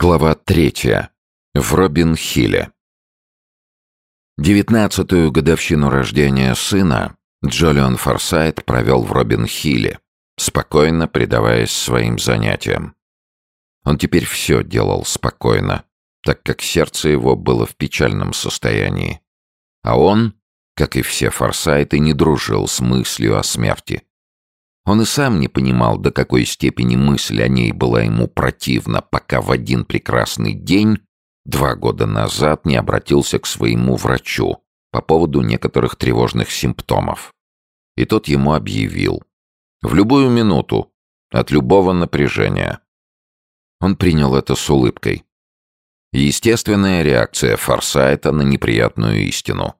Глава третья. В Робин-Хилле. Девятнадцатую годовщину рождения сына Джолион Форсайт провел в Робин-Хилле, спокойно предаваясь своим занятиям. Он теперь все делал спокойно, так как сердце его было в печальном состоянии. А он, как и все Форсайты, не дружил с мыслью о смерти. Он и сам не понимал, до какой степени мысль о ней была ему противна, пока в один прекрасный день, два года назад, не обратился к своему врачу по поводу некоторых тревожных симптомов. И тот ему объявил. В любую минуту, от любого напряжения. Он принял это с улыбкой. Естественная реакция Форсайта на неприятную истину.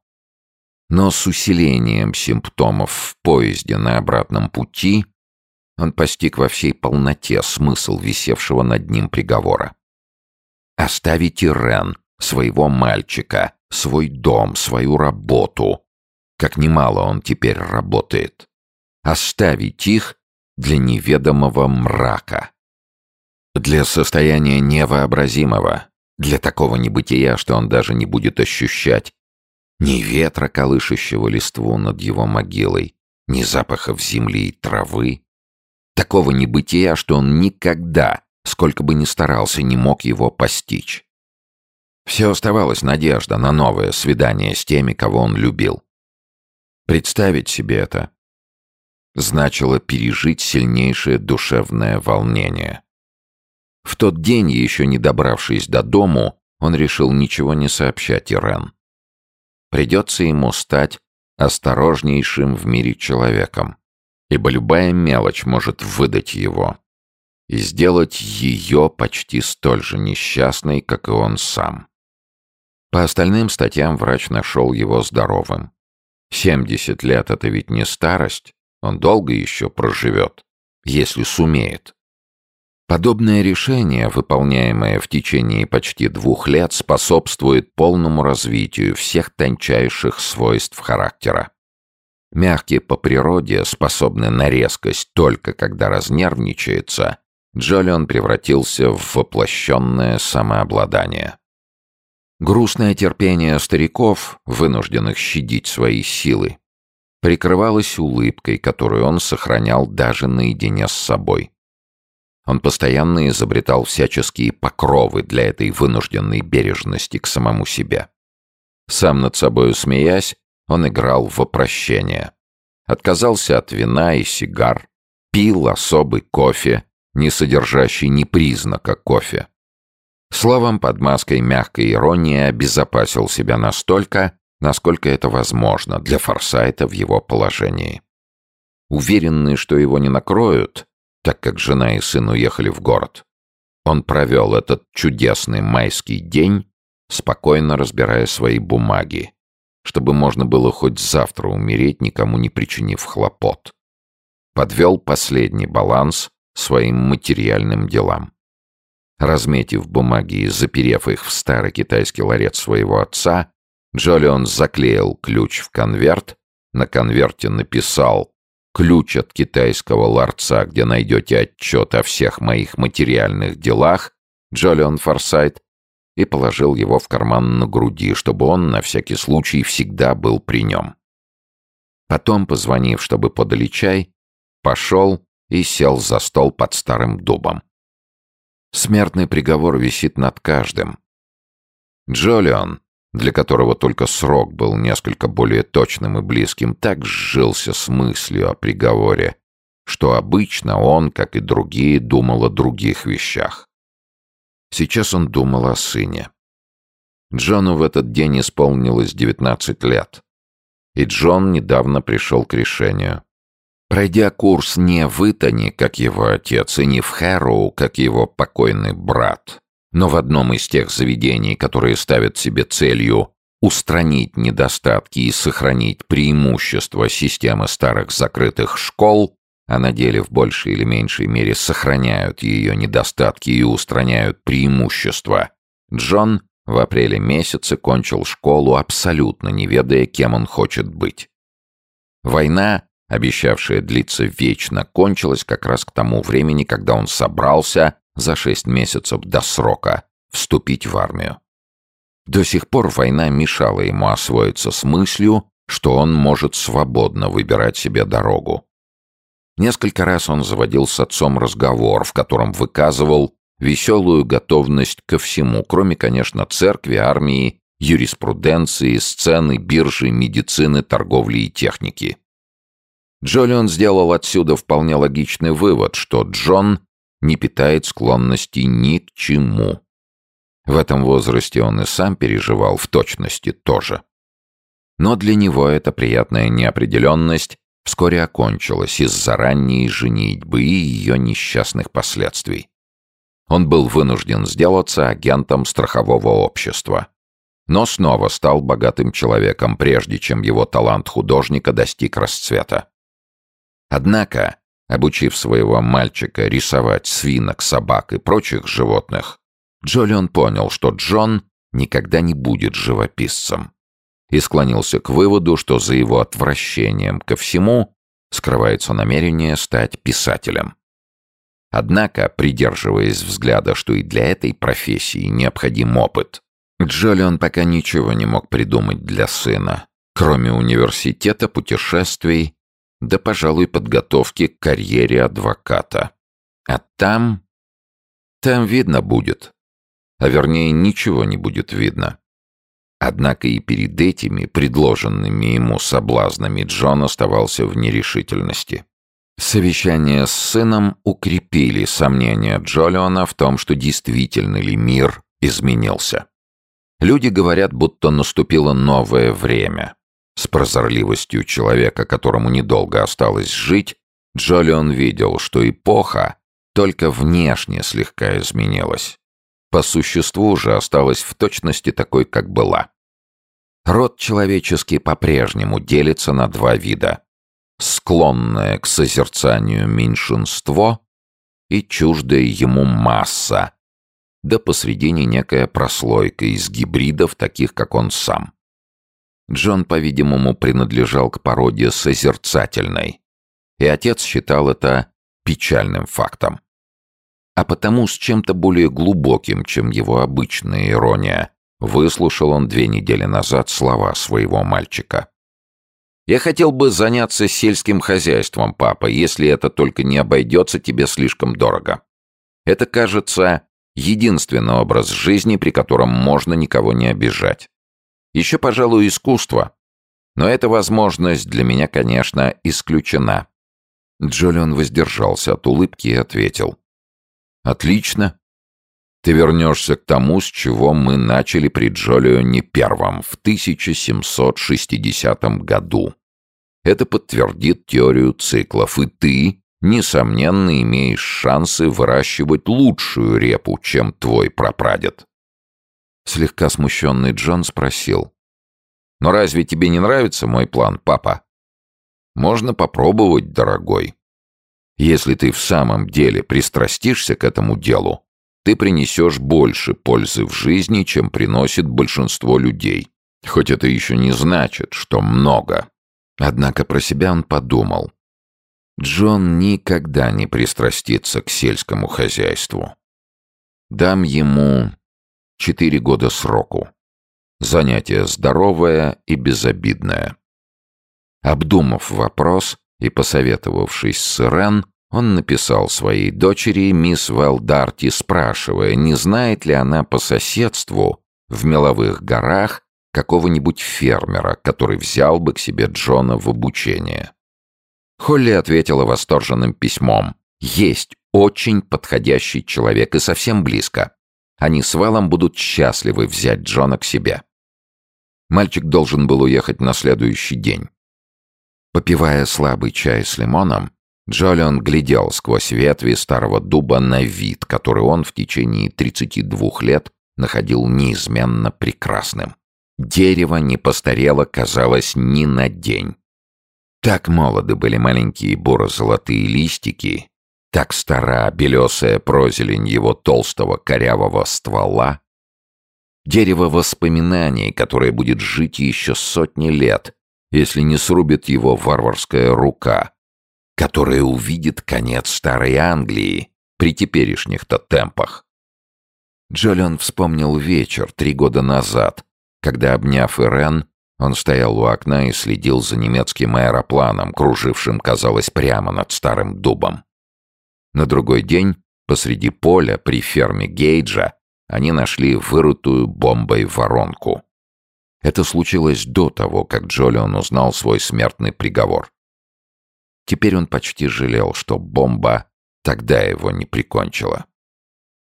Но с усилением симптомов в поезде на обратном пути он постиг во всей полноте смысл висевшего над ним приговора. Оставить Ирен, своего мальчика, свой дом, свою работу. Как немало он теперь работает. Оставить их для неведомого мрака. Для состояния невообразимого, для такого небытия, что он даже не будет ощущать ни ветра, колышущего листву над его могилой, ни запахов земли и травы. Такого небытия, что он никогда, сколько бы ни старался, не мог его постичь. Все оставалась надежда на новое свидание с теми, кого он любил. Представить себе это значило пережить сильнейшее душевное волнение. В тот день, еще не добравшись до дому, он решил ничего не сообщать Ирен придется ему стать осторожнейшим в мире человеком, ибо любая мелочь может выдать его и сделать ее почти столь же несчастной, как и он сам. По остальным статьям врач нашел его здоровым. 70 лет — это ведь не старость, он долго еще проживет, если сумеет. Подобное решение, выполняемое в течение почти двух лет, способствует полному развитию всех тончайших свойств характера. Мягкий по природе, способный на резкость только когда разнервничается, Джолион превратился в воплощенное самообладание. Грустное терпение стариков, вынужденных щадить свои силы, прикрывалось улыбкой, которую он сохранял даже наедине с собой. Он постоянно изобретал всяческие покровы для этой вынужденной бережности к самому себе. Сам над собою смеясь, он играл в опрощение. Отказался от вина и сигар, пил особый кофе, не содержащий ни признака кофе. Словом, под маской мягкой иронии обезопасил себя настолько, насколько это возможно для Форсайта в его положении. Уверенный, что его не накроют, так как жена и сын уехали в город. Он провел этот чудесный майский день, спокойно разбирая свои бумаги, чтобы можно было хоть завтра умереть, никому не причинив хлопот. Подвел последний баланс своим материальным делам. Разметив бумаги и заперев их в старый китайский ларец своего отца, Джолион заклеил ключ в конверт, на конверте написал ключ от китайского ларца, где найдете отчет о всех моих материальных делах, Джолион Форсайт, и положил его в карман на груди, чтобы он, на всякий случай, всегда был при нем. Потом, позвонив, чтобы подали чай, пошел и сел за стол под старым дубом. Смертный приговор висит над каждым. Джолион, для которого только срок был несколько более точным и близким, так сжился с мыслью о приговоре, что обычно он, как и другие, думал о других вещах. Сейчас он думал о сыне. Джону в этот день исполнилось 19 лет, и Джон недавно пришел к решению. Пройдя курс не в Итоне, как его отец, и не в Хэроу, как его покойный брат, но в одном из тех заведений, которые ставят себе целью устранить недостатки и сохранить преимущества системы старых закрытых школ, а на деле в большей или меньшей мере сохраняют ее недостатки и устраняют преимущества, Джон в апреле месяце кончил школу, абсолютно не ведая, кем он хочет быть. Война, обещавшая длиться вечно, кончилась как раз к тому времени, когда он собрался за шесть месяцев до срока вступить в армию. До сих пор война мешала ему освоиться с мыслью, что он может свободно выбирать себе дорогу. Несколько раз он заводил с отцом разговор, в котором выказывал веселую готовность ко всему, кроме, конечно, церкви, армии, юриспруденции, сцены, биржи, медицины, торговли и техники. Джолион сделал отсюда вполне логичный вывод, что Джон не питает склонности ни к чему. В этом возрасте он и сам переживал в точности тоже. Но для него эта приятная неопределенность вскоре окончилась из-за ранней женитьбы и ее несчастных последствий. Он был вынужден сделаться агентом страхового общества. Но снова стал богатым человеком, прежде чем его талант художника достиг расцвета. Однако, обучив своего мальчика рисовать свинок, собак и прочих животных, Джолион понял, что Джон никогда не будет живописцем и склонился к выводу, что за его отвращением ко всему скрывается намерение стать писателем. Однако, придерживаясь взгляда, что и для этой профессии необходим опыт, Джолион пока ничего не мог придумать для сына, кроме университета, путешествий, да, пожалуй, подготовки к карьере адвоката. А там... Там видно будет. А вернее, ничего не будет видно. Однако и перед этими предложенными ему соблазнами Джон оставался в нерешительности. Совещания с сыном укрепили сомнения Джолиона в том, что действительно ли мир изменился. Люди говорят, будто наступило новое время. С прозорливостью человека, которому недолго осталось жить, Джолион видел, что эпоха только внешне слегка изменилась. По существу же осталась в точности такой, как была. Род человеческий по-прежнему делится на два вида. Склонное к созерцанию меньшинство и чуждая ему масса, да посредине некая прослойка из гибридов, таких как он сам. Джон, по-видимому, принадлежал к породе созерцательной, и отец считал это печальным фактом. А потому с чем-то более глубоким, чем его обычная ирония, выслушал он две недели назад слова своего мальчика. «Я хотел бы заняться сельским хозяйством, папа, если это только не обойдется тебе слишком дорого. Это, кажется, единственный образ жизни, при котором можно никого не обижать. Еще, пожалуй, искусство. Но эта возможность для меня, конечно, исключена. Джолион воздержался от улыбки и ответил. «Отлично. Ты вернешься к тому, с чего мы начали при Джолионе Первом в 1760 году. Это подтвердит теорию циклов, и ты несомненно, имеешь шансы выращивать лучшую репу, чем твой прапрадед. Слегка смущенный Джон спросил. «Но разве тебе не нравится мой план, папа?» «Можно попробовать, дорогой. Если ты в самом деле пристрастишься к этому делу, ты принесешь больше пользы в жизни, чем приносит большинство людей. Хоть это еще не значит, что много». Однако про себя он подумал. Джон никогда не пристрастится к сельскому хозяйству. Дам ему четыре года сроку. Занятие здоровое и безобидное. Обдумав вопрос и посоветовавшись с Ирен, он написал своей дочери мисс Валдарти, спрашивая, не знает ли она по соседству в Меловых горах какого-нибудь фермера, который взял бы к себе Джона в обучение. Холли ответила восторженным письмом. «Есть очень подходящий человек и совсем близко. Они с Вэллом будут счастливы взять Джона к себе». Мальчик должен был уехать на следующий день. Попивая слабый чай с лимоном, Джолион глядел сквозь ветви старого дуба на вид, который он в течение 32 лет находил неизменно прекрасным. Дерево не постарело, казалось, ни на день. Так молоды были маленькие буро-золотые листики, так стара белесая прозелень его толстого корявого ствола. Дерево воспоминаний, которое будет жить еще сотни лет, если не срубит его варварская рука, которая увидит конец старой Англии при теперешних-то темпах. Джолион вспомнил вечер три года назад, когда, обняв Ирен, он стоял у окна и следил за немецким аэропланом, кружившим, казалось, прямо над старым дубом. На другой день, посреди поля, при ферме Гейджа, они нашли вырытую бомбой воронку. Это случилось до того, как Джолион узнал свой смертный приговор. Теперь он почти жалел, что бомба тогда его не прикончила.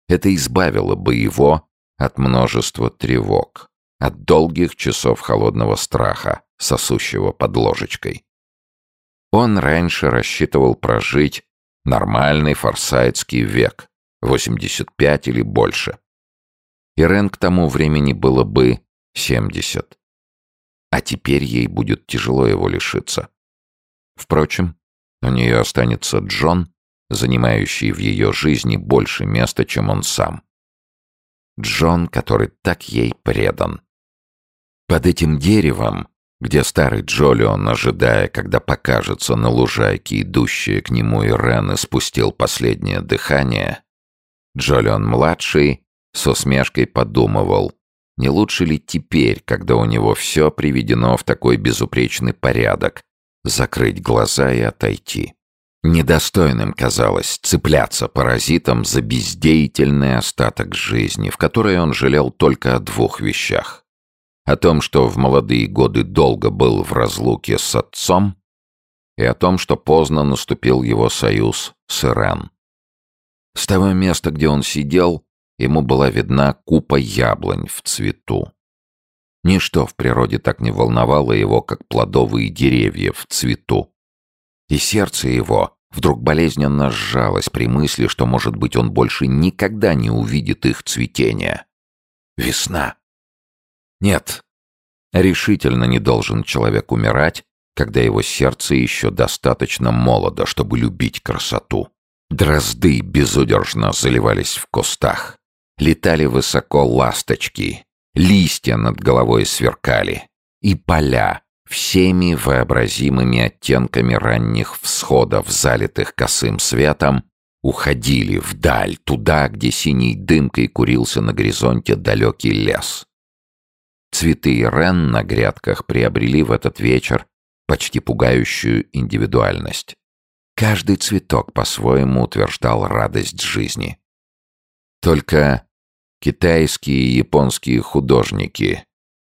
Это избавило бы его от множества тревог от долгих часов холодного страха, сосущего под ложечкой. Он раньше рассчитывал прожить нормальный форсайтский век, 85 или больше. Ирен к тому времени было бы 70. А теперь ей будет тяжело его лишиться. Впрочем, у нее останется Джон, занимающий в ее жизни больше места, чем он сам. Джон, который так ей предан. Под этим деревом, где старый Джолион, ожидая, когда покажется на лужайке идущая к нему Ирен, спустил последнее дыхание, Джолион-младший с усмешкой подумывал, не лучше ли теперь, когда у него все приведено в такой безупречный порядок, закрыть глаза и отойти. Недостойным казалось цепляться паразитом за бездеятельный остаток жизни, в которой он жалел только о двух вещах о том, что в молодые годы долго был в разлуке с отцом, и о том, что поздно наступил его союз с Ирен. С того места, где он сидел, ему была видна купа яблонь в цвету. Ничто в природе так не волновало его, как плодовые деревья в цвету. И сердце его вдруг болезненно сжалось при мысли, что, может быть, он больше никогда не увидит их цветения. Весна. Нет, решительно не должен человек умирать, когда его сердце еще достаточно молодо, чтобы любить красоту. Дрозды безудержно заливались в кустах. Летали высоко ласточки, листья над головой сверкали. И поля всеми вообразимыми оттенками ранних всходов, залитых косым светом, уходили вдаль, туда, где синей дымкой курился на горизонте далекий лес. Цветы Рен на грядках приобрели в этот вечер почти пугающую индивидуальность. Каждый цветок по-своему утверждал радость жизни. Только китайские и японские художники,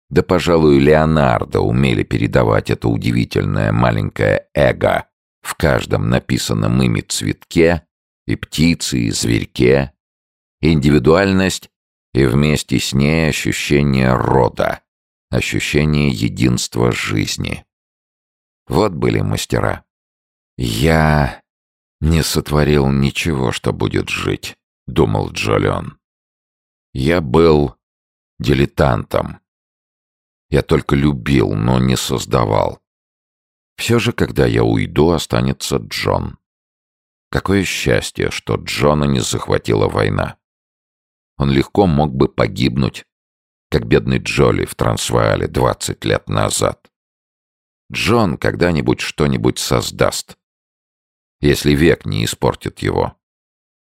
да, пожалуй, Леонардо умели передавать это удивительное маленькое эго в каждом написанном ими цветке и птице, и зверьке, индивидуальность и вместе с ней ощущение рода, ощущение единства жизни. Вот были мастера. «Я не сотворил ничего, что будет жить», — думал Джолион. «Я был дилетантом. Я только любил, но не создавал. Все же, когда я уйду, останется Джон. Какое счастье, что Джона не захватила война. Он легко мог бы погибнуть, как бедный Джоли в Трансваале 20 лет назад. Джон когда-нибудь что-нибудь создаст, если век не испортит его.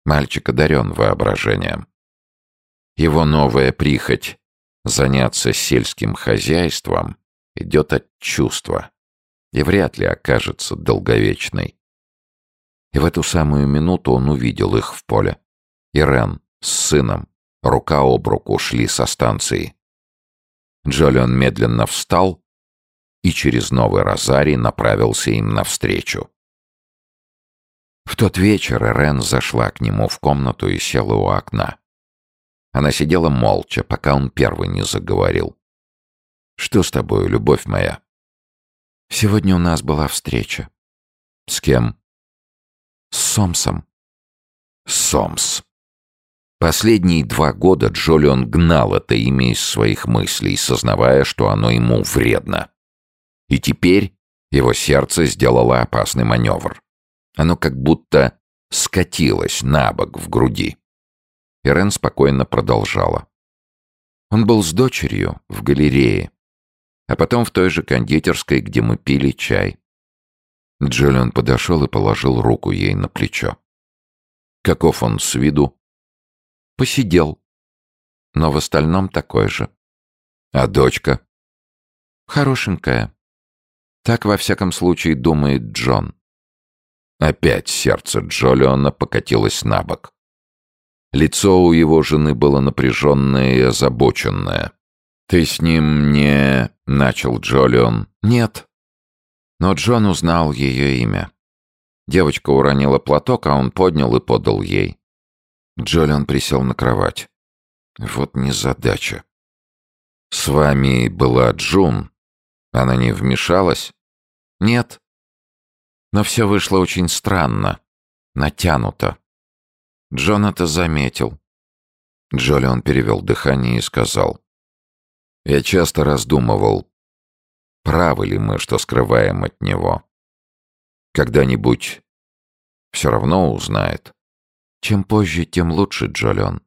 Мальчик одарен воображением. Его новая прихоть заняться сельским хозяйством идет от чувства и вряд ли окажется долговечной. И в эту самую минуту он увидел их в поле. Ирен с сыном, рука об руку шли со станции. Джолион медленно встал и через Новый Розарий направился им навстречу. В тот вечер Рен зашла к нему в комнату и села у окна. Она сидела молча, пока он первый не заговорил. «Что с тобой, любовь моя?» «Сегодня у нас была встреча». «С кем?» «С Сомсом». «Сомс», Последние два года Джолион гнал это имя из своих мыслей, сознавая, что оно ему вредно. И теперь его сердце сделало опасный маневр. Оно как будто скатилось на бок в груди. Ирен спокойно продолжала. Он был с дочерью в галерее, а потом в той же кондитерской, где мы пили чай. Джолион подошел и положил руку ей на плечо. Каков он с виду? Посидел. но в остальном такой же. А дочка? Хорошенькая. Так, во всяком случае, думает Джон. Опять сердце Джолиона покатилось на бок. Лицо у его жены было напряженное и озабоченное. «Ты с ним не...» — начал Джолион. «Нет». Но Джон узнал ее имя. Девочка уронила платок, а он поднял и подал ей. Джолион присел на кровать. Вот незадача. «С вами была Джун. Она не вмешалась?» «Нет». Но все вышло очень странно. Натянуто. Джон это заметил. Джолион перевел дыхание и сказал. «Я часто раздумывал, правы ли мы, что скрываем от него. Когда-нибудь все равно узнает. Чем позже, тем лучше, Джолион.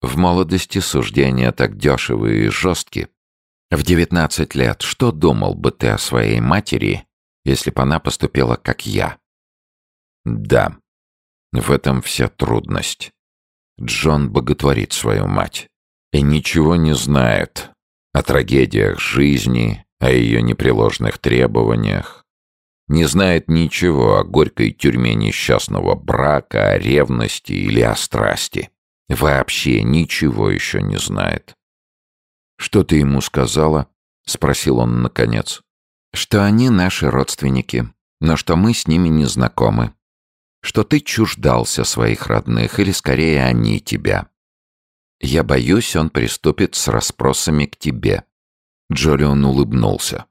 В молодости суждения так дешевые и жесткие. В девятнадцать лет что думал бы ты о своей матери, если бы она поступила как я? Да, в этом вся трудность. Джон боготворит свою мать и ничего не знает о трагедиях жизни, о ее непреложных требованиях. Не знает ничего о горькой тюрьме несчастного брака, о ревности или о страсти. Вообще ничего еще не знает. «Что ты ему сказала?» — спросил он наконец. «Что они наши родственники, но что мы с ними не знакомы. Что ты чуждался своих родных, или скорее они тебя. Я боюсь, он приступит с расспросами к тебе». Джолион улыбнулся.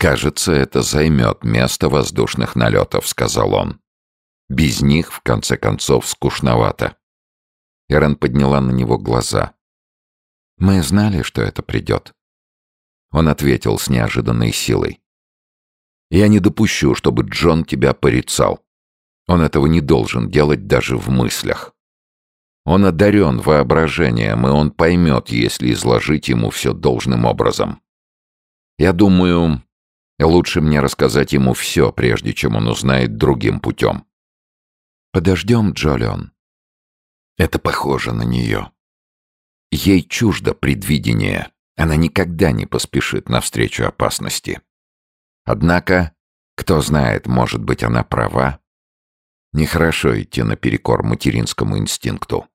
«Кажется, это займет место воздушных налетов», — сказал он. «Без них, в конце концов, скучновато». Эрен подняла на него глаза. «Мы знали, что это придет». Он ответил с неожиданной силой. «Я не допущу, чтобы Джон тебя порицал. Он этого не должен делать даже в мыслях. Он одарен воображением, и он поймет, если изложить ему все должным образом. Я думаю, лучше мне рассказать ему все, прежде чем он узнает другим путем. Подождем, Джолион. Это похоже на нее. Ей чуждо предвидение. Она никогда не поспешит навстречу опасности. Однако, кто знает, может быть, она права. Нехорошо идти наперекор материнскому инстинкту.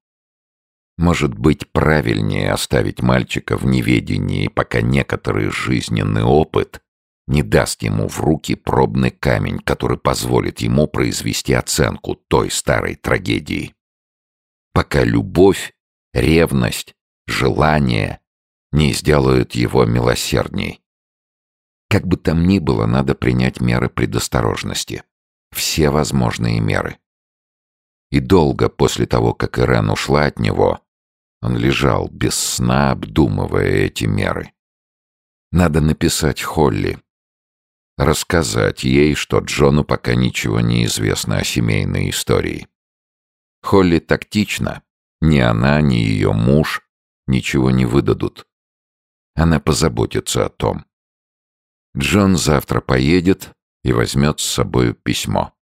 Может быть, правильнее оставить мальчика в неведении, пока некоторый жизненный опыт не даст ему в руки пробный камень, который позволит ему произвести оценку той старой трагедии пока любовь, ревность, желание не сделают его милосердней. Как бы там ни было, надо принять меры предосторожности. Все возможные меры. И долго после того, как Ирен ушла от него, он лежал без сна, обдумывая эти меры. Надо написать Холли. Рассказать ей, что Джону пока ничего не известно о семейной истории. Холли тактична. Ни она, ни ее муж ничего не выдадут. Она позаботится о том. Джон завтра поедет и возьмет с собой письмо.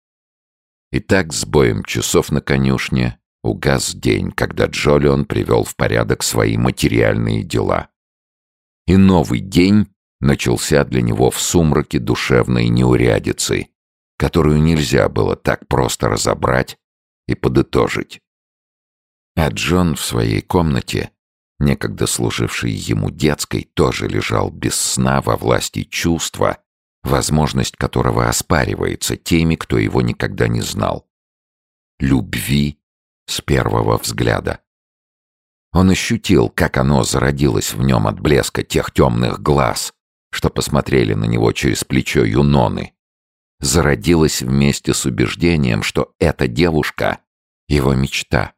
И так с боем часов на конюшне угас день, когда Джолион привел в порядок свои материальные дела. И новый день начался для него в сумраке душевной неурядицы, которую нельзя было так просто разобрать и подытожить. А Джон в своей комнате, некогда служивший ему детской, тоже лежал без сна во власти чувства, возможность которого оспаривается теми, кто его никогда не знал. Любви с первого взгляда. Он ощутил, как оно зародилось в нем от блеска тех темных глаз, что посмотрели на него через плечо Юноны, зародилась вместе с убеждением, что эта девушка — его мечта.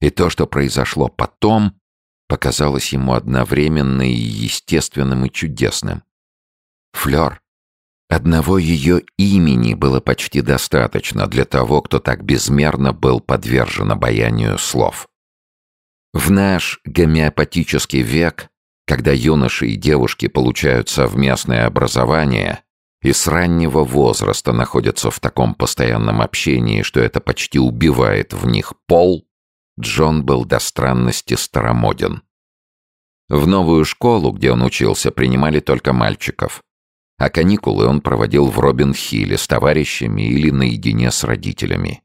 И то, что произошло потом, показалось ему одновременно и естественным, и чудесным. Флёр. Одного ее имени было почти достаточно для того, кто так безмерно был подвержен обаянию слов. В наш гомеопатический век, когда юноши и девушки получают совместное образование, и с раннего возраста находятся в таком постоянном общении, что это почти убивает в них пол, Джон был до странности старомоден. В новую школу, где он учился, принимали только мальчиков. А каникулы он проводил в Робин-Хилле с товарищами или наедине с родителями.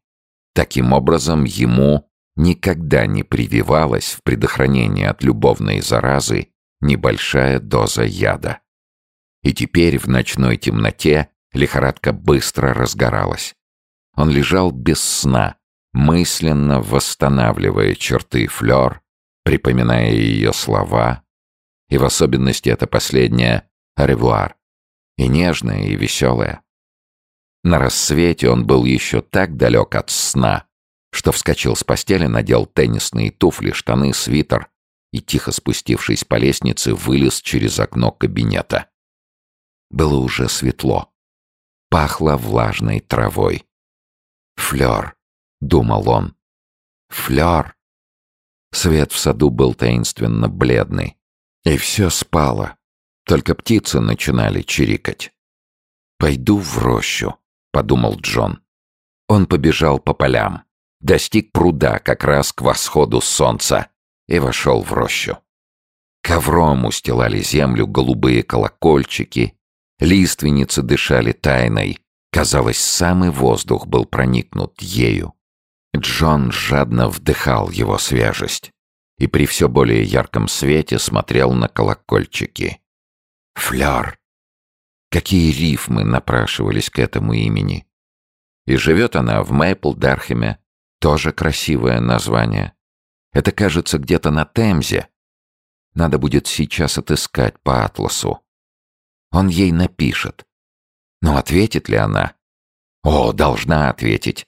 Таким образом, ему никогда не прививалась в предохранении от любовной заразы небольшая доза яда. И теперь в ночной темноте лихорадка быстро разгоралась. Он лежал без сна, мысленно восстанавливая черты Флёр, припоминая ее слова, и в особенности это последнее «ревуар», и нежное, и веселое. На рассвете он был еще так далек от сна, что вскочил с постели, надел теннисные туфли, штаны, свитер и, тихо спустившись по лестнице, вылез через окно кабинета. Было уже светло. Пахло влажной травой. «Флёр», — думал он. «Флёр». Свет в саду был таинственно бледный. И все спало. Только птицы начинали чирикать. «Пойду в рощу», — подумал Джон. Он побежал по полям, достиг пруда как раз к восходу солнца и вошел в рощу. Ковром устилали землю голубые колокольчики, лиственницы дышали тайной, казалось, самый воздух был проникнут ею. Джон жадно вдыхал его свежесть и при все более ярком свете смотрел на колокольчики. Флёр. Какие рифмы напрашивались к этому имени. И живет она в Мейпл-Дархеме, тоже красивое название. Это, кажется, где-то на Темзе. Надо будет сейчас отыскать по атласу. Он ей напишет. Но ответит ли она? О, должна ответить.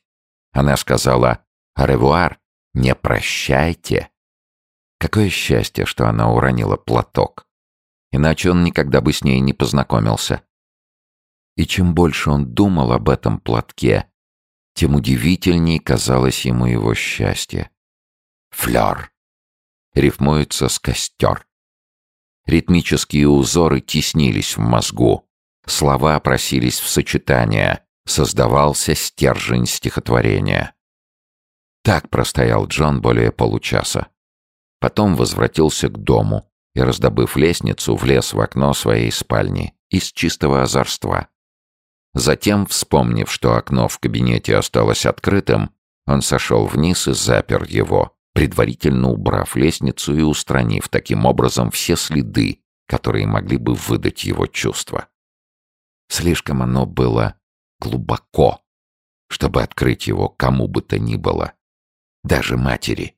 Она сказала «Ревуар, не прощайте». Какое счастье, что она уронила платок. Иначе он никогда бы с ней не познакомился. И чем больше он думал об этом платке, тем удивительней казалось ему его счастье. Флёр. Рифмуется с костер. Ритмические узоры теснились в мозгу. Слова просились в сочетание. Создавался стержень стихотворения. Так простоял Джон более получаса. Потом возвратился к дому и, раздобыв лестницу, влез в окно своей спальни из чистого озорства. Затем, вспомнив, что окно в кабинете осталось открытым, он сошел вниз и запер его, предварительно убрав лестницу и устранив таким образом все следы, которые могли бы выдать его чувства. Слишком оно было глубоко, чтобы открыть его кому бы то ни было, даже матери.